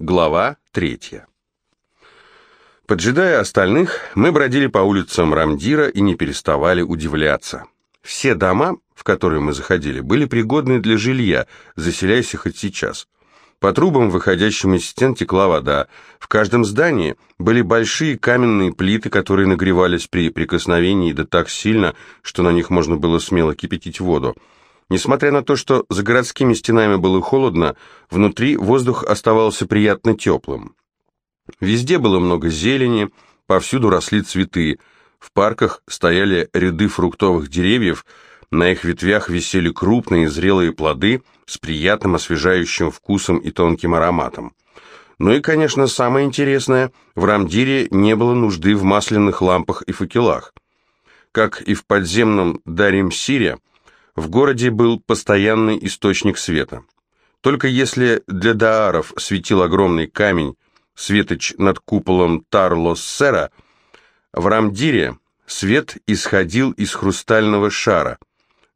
Глава третья. Поджидая остальных, мы бродили по улицам Рамдира и не переставали удивляться. Все дома, в которые мы заходили, были пригодны для жилья, заселяйся хоть сейчас. По трубам, выходящим из стен, текла вода. В каждом здании были большие каменные плиты, которые нагревались при прикосновении да так сильно, что на них можно было смело кипятить воду. Несмотря на то, что за городскими стенами было холодно, внутри воздух оставался приятно теплым. Везде было много зелени, повсюду росли цветы, в парках стояли ряды фруктовых деревьев, на их ветвях висели крупные зрелые плоды с приятным освежающим вкусом и тонким ароматом. Ну и, конечно, самое интересное, в Рамдире не было нужды в масляных лампах и факелах. Как и в подземном Дарим-Сире, в городе был постоянный источник света. Только если для дааров светил огромный камень, светоч над куполом Тарлос-Сера, в Рамдире свет исходил из хрустального шара,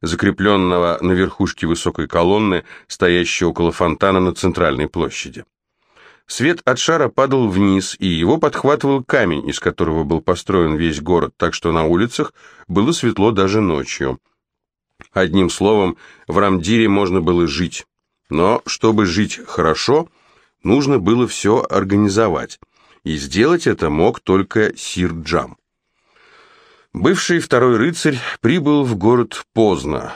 закрепленного на верхушке высокой колонны, стоящей около фонтана на центральной площади. Свет от шара падал вниз, и его подхватывал камень, из которого был построен весь город, так что на улицах было светло даже ночью. Одним словом, в Рамдире можно было жить. Но чтобы жить хорошо, нужно было все организовать. И сделать это мог только Сир Джам. Бывший второй рыцарь прибыл в город поздно,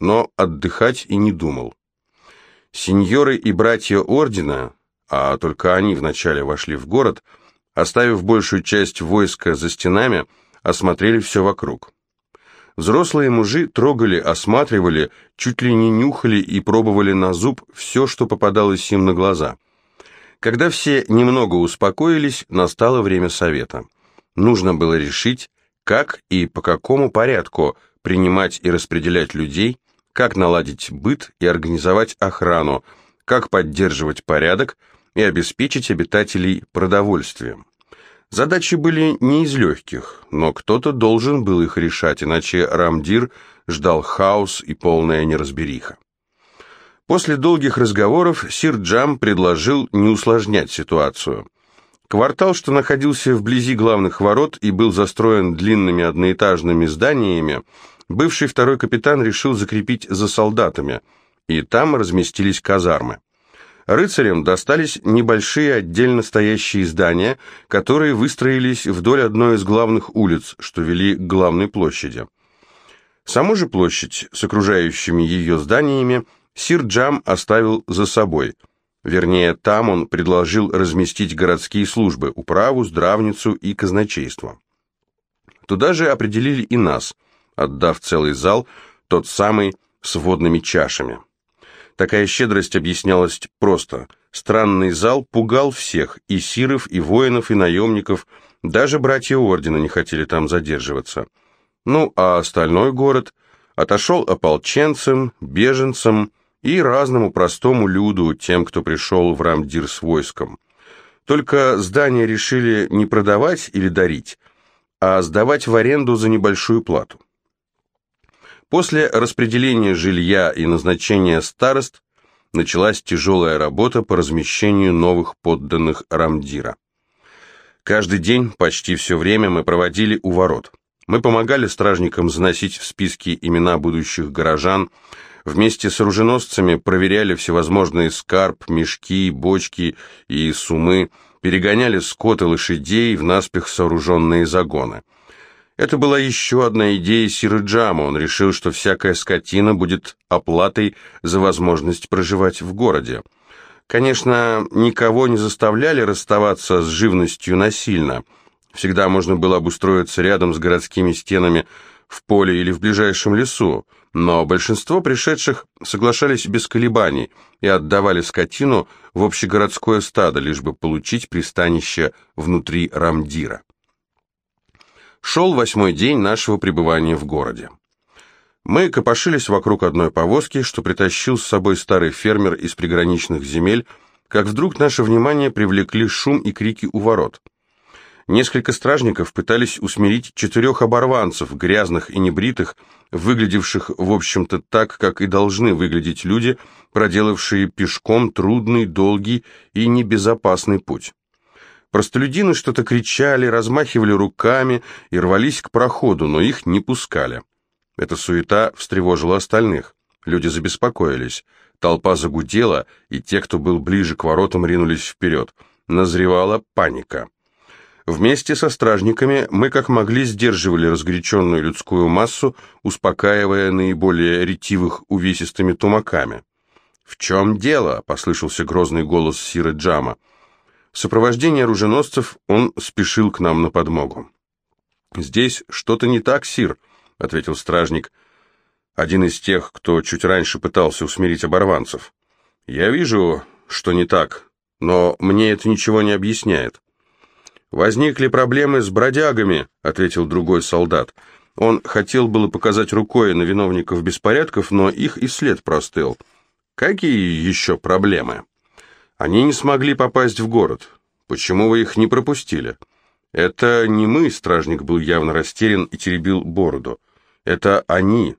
но отдыхать и не думал. Сеньоры и братья ордена, а только они вначале вошли в город, оставив большую часть войска за стенами, осмотрели все вокруг. Взрослые мужи трогали, осматривали, чуть ли не нюхали и пробовали на зуб все, что попадалось им на глаза. Когда все немного успокоились, настало время совета. Нужно было решить, как и по какому порядку принимать и распределять людей, как наладить быт и организовать охрану, как поддерживать порядок и обеспечить обитателей продовольствием. Задачи были не из легких, но кто-то должен был их решать, иначе Рамдир ждал хаос и полная неразбериха. После долгих разговоров Сир Джам предложил не усложнять ситуацию. Квартал, что находился вблизи главных ворот и был застроен длинными одноэтажными зданиями, бывший второй капитан решил закрепить за солдатами, и там разместились казармы. Рыцарям достались небольшие отдельно стоящие здания, которые выстроились вдоль одной из главных улиц, что вели к главной площади. Саму же площадь с окружающими ее зданиями Сир Джам оставил за собой. Вернее, там он предложил разместить городские службы, управу, здравницу и казначейство. Туда же определили и нас, отдав целый зал, тот самый с водными чашами. Такая щедрость объяснялась просто. Странный зал пугал всех, и сиров, и воинов, и наемников, даже братья Ордена не хотели там задерживаться. Ну, а остальной город отошел ополченцам, беженцам и разному простому люду, тем, кто пришел в Рамдир с войском. Только здания решили не продавать или дарить, а сдавать в аренду за небольшую плату. После распределения жилья и назначения старост началась тяжелая работа по размещению новых подданных Рамдира. Каждый день, почти все время мы проводили у ворот. Мы помогали стражникам заносить в списки имена будущих горожан, вместе с оруженосцами проверяли всевозможные скарб, мешки, бочки и сумы, перегоняли скот и лошадей в наспех сооруженные загоны. Это была еще одна идея Сирыджама. Он решил, что всякая скотина будет оплатой за возможность проживать в городе. Конечно, никого не заставляли расставаться с живностью насильно. Всегда можно было обустроиться рядом с городскими стенами в поле или в ближайшем лесу, но большинство пришедших соглашались без колебаний и отдавали скотину в общегородское стадо, лишь бы получить пристанище внутри Рамдира. Шел восьмой день нашего пребывания в городе. Мы копошились вокруг одной повозки, что притащил с собой старый фермер из приграничных земель, как вдруг наше внимание привлекли шум и крики у ворот. Несколько стражников пытались усмирить четырех оборванцев, грязных и небритых, выглядевших, в общем-то, так, как и должны выглядеть люди, проделавшие пешком трудный, долгий и небезопасный путь. Простолюдины что-то кричали, размахивали руками и рвались к проходу, но их не пускали. Эта суета встревожила остальных. Люди забеспокоились. Толпа загудела, и те, кто был ближе к воротам, ринулись вперед. Назревала паника. Вместе со стражниками мы как могли сдерживали разгоряченную людскую массу, успокаивая наиболее ретивых увесистыми тумаками. «В чем дело?» — послышался грозный голос Сиры Джама. В сопровождении оруженосцев он спешил к нам на подмогу. «Здесь что-то не так, Сир», — ответил стражник, один из тех, кто чуть раньше пытался усмирить оборванцев. «Я вижу, что не так, но мне это ничего не объясняет». «Возникли проблемы с бродягами», — ответил другой солдат. Он хотел было показать рукой на виновников беспорядков, но их и след простыл. «Какие еще проблемы?» «Они не смогли попасть в город. Почему вы их не пропустили?» «Это не мы», — стражник был явно растерян и теребил бороду. «Это они».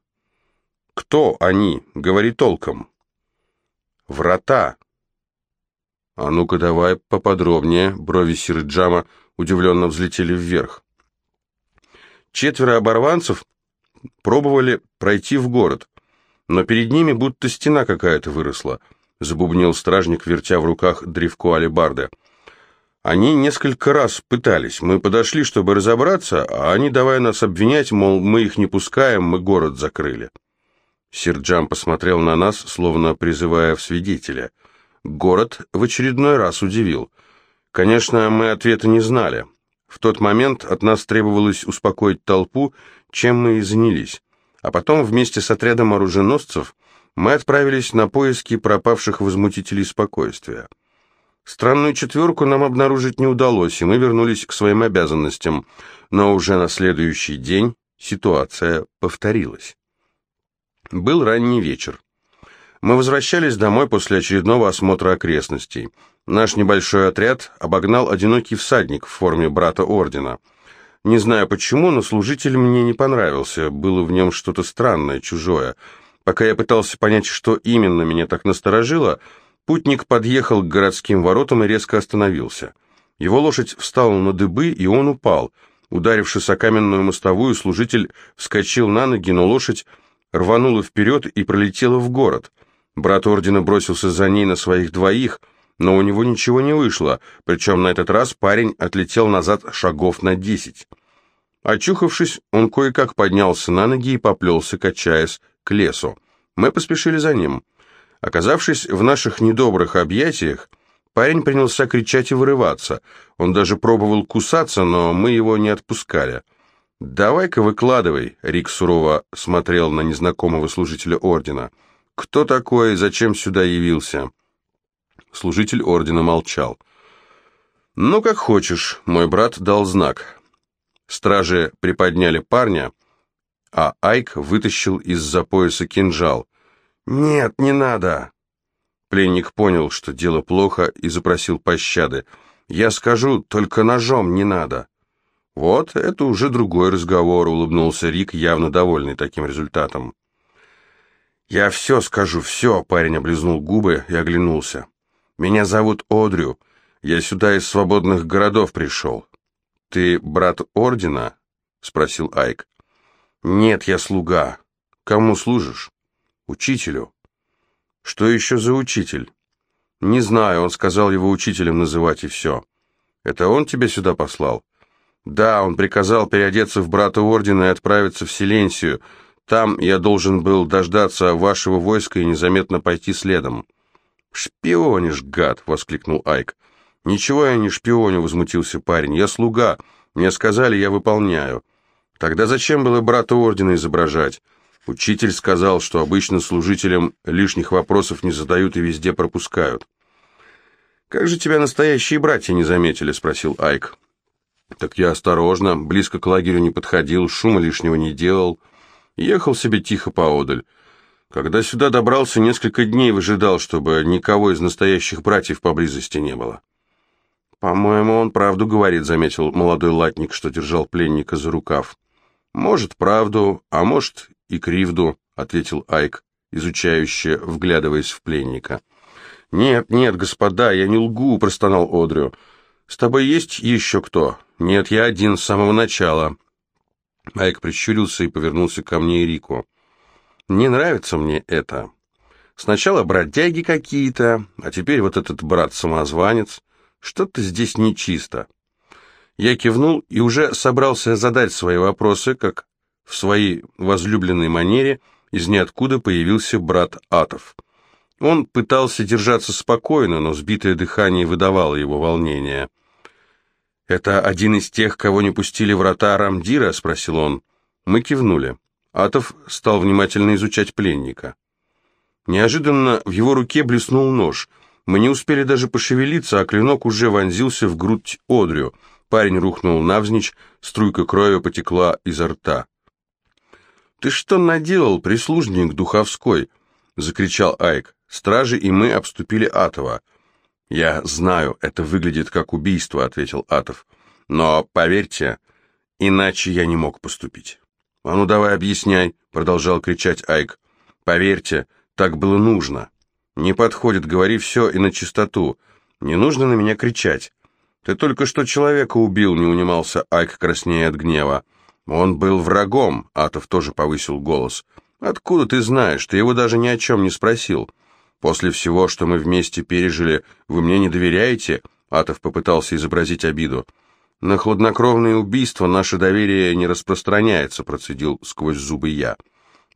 «Кто они? Говори толком». «Врата». «А ну-ка давай поподробнее», — брови Сирджама удивленно взлетели вверх. Четверо оборванцев пробовали пройти в город, но перед ними будто стена какая-то выросла, забубнил стражник, вертя в руках древко алебарды. Они несколько раз пытались. Мы подошли, чтобы разобраться, а они давая нас обвинять, мол, мы их не пускаем, мы город закрыли. Сирджам посмотрел на нас, словно призывая в свидетеля. Город в очередной раз удивил — Конечно, мы ответа не знали. В тот момент от нас требовалось успокоить толпу, чем мы и занялись. А потом вместе с отрядом оруженосцев мы отправились на поиски пропавших возмутителей спокойствия. Странную четверку нам обнаружить не удалось, и мы вернулись к своим обязанностям, но уже на следующий день ситуация повторилась. Был ранний вечер. Мы возвращались домой после очередного осмотра окрестностей. Наш небольшой отряд обогнал одинокий всадник в форме брата ордена. Не знаю почему, но служитель мне не понравился, было в нем что-то странное, чужое. Пока я пытался понять, что именно меня так насторожило, путник подъехал к городским воротам и резко остановился. Его лошадь встала на дыбы, и он упал. Ударившись о каменную мостовую, служитель вскочил на ноги, но лошадь рванула вперед и пролетела в город. Брат ордена бросился за ней на своих двоих — но у него ничего не вышло, причем на этот раз парень отлетел назад шагов на десять. Очухавшись, он кое-как поднялся на ноги и поплелся, качаясь, к лесу. Мы поспешили за ним. Оказавшись в наших недобрых объятиях, парень принялся кричать и вырываться. Он даже пробовал кусаться, но мы его не отпускали. «Давай-ка выкладывай», — Рик сурово смотрел на незнакомого служителя ордена. «Кто такой и зачем сюда явился?» Служитель ордена молчал. «Ну, как хочешь», — мой брат дал знак. Стражи приподняли парня, а Айк вытащил из-за пояса кинжал. «Нет, не надо!» Пленник понял, что дело плохо, и запросил пощады. «Я скажу, только ножом не надо». «Вот, это уже другой разговор», — улыбнулся Рик, явно довольный таким результатом. «Я все скажу, все», — парень облизнул губы и оглянулся. Меня зовут Одрю. Я сюда из свободных городов пришел. Ты брат ордена? Спросил Айк. Нет, я слуга. Кому служишь? Учителю. Что еще за учитель? Не знаю, он сказал его учителем называть и все. Это он тебя сюда послал? Да, он приказал переодеться в брата ордена и отправиться в Селенсию. Там я должен был дождаться вашего войска и незаметно пойти следом. «Шпионишь, гад!» — воскликнул Айк. «Ничего я не шпионю», — возмутился парень. «Я слуга. Мне сказали, я выполняю». «Тогда зачем было брата ордена изображать?» Учитель сказал, что обычно служителям лишних вопросов не задают и везде пропускают. «Как же тебя настоящие братья не заметили?» — спросил Айк. «Так я осторожно, близко к лагерю не подходил, шума лишнего не делал. Ехал себе тихо поодаль. Когда сюда добрался, несколько дней выжидал, чтобы никого из настоящих братьев поблизости не было. «По-моему, он правду говорит», — заметил молодой латник, что держал пленника за рукав. «Может, правду, а может и кривду», — ответил Айк изучающе вглядываясь в пленника. «Нет, нет, господа, я не лгу», — простонал Одрю. «С тобой есть еще кто?» «Нет, я один с самого начала». Айк прищурился и повернулся ко мне и Рику. «Не нравится мне это. Сначала бродяги какие-то, а теперь вот этот брат-самозванец. Что-то здесь нечисто». Я кивнул и уже собрался задать свои вопросы, как в своей возлюбленной манере из ниоткуда появился брат Атов. Он пытался держаться спокойно, но сбитое дыхание выдавало его волнение. «Это один из тех, кого не пустили врата Рамдира?» — спросил он. Мы кивнули. Атов стал внимательно изучать пленника. Неожиданно в его руке блеснул нож. Мы не успели даже пошевелиться, а клинок уже вонзился в грудь Одрю. Парень рухнул навзничь, струйка крови потекла изо рта. «Ты что наделал, прислужник Духовской?» — закричал Айк. Стражи и мы обступили Атова. «Я знаю, это выглядит как убийство», — ответил Атов. «Но, поверьте, иначе я не мог поступить». «А ну давай объясняй», — продолжал кричать Айк. «Поверьте, так было нужно. Не подходит, говори все и на чистоту. Не нужно на меня кричать. Ты только что человека убил», — не унимался Айк краснее от гнева. «Он был врагом», — Атов тоже повысил голос. «Откуда ты знаешь? Ты его даже ни о чем не спросил». «После всего, что мы вместе пережили, вы мне не доверяете?» Атов попытался изобразить обиду. «На хладнокровные убийства наше доверие не распространяется», процедил сквозь зубы я.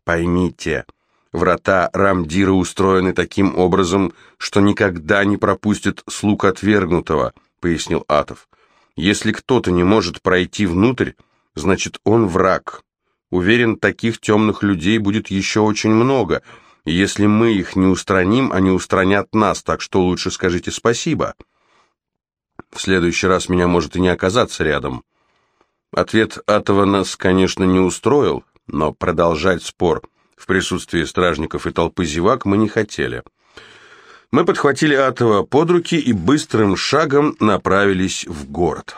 «Поймите, врата Рамдира устроены таким образом, что никогда не пропустят слуг отвергнутого», пояснил Атов. «Если кто-то не может пройти внутрь, значит он враг. Уверен, таких темных людей будет еще очень много, если мы их не устраним, они устранят нас, так что лучше скажите спасибо. В следующий раз меня может и не оказаться рядом. Ответ этого нас, конечно, не устроил, но продолжать спор в присутствии стражников и толпы зевак мы не хотели. Мы подхватили Атова под руки и быстрым шагом направились в город.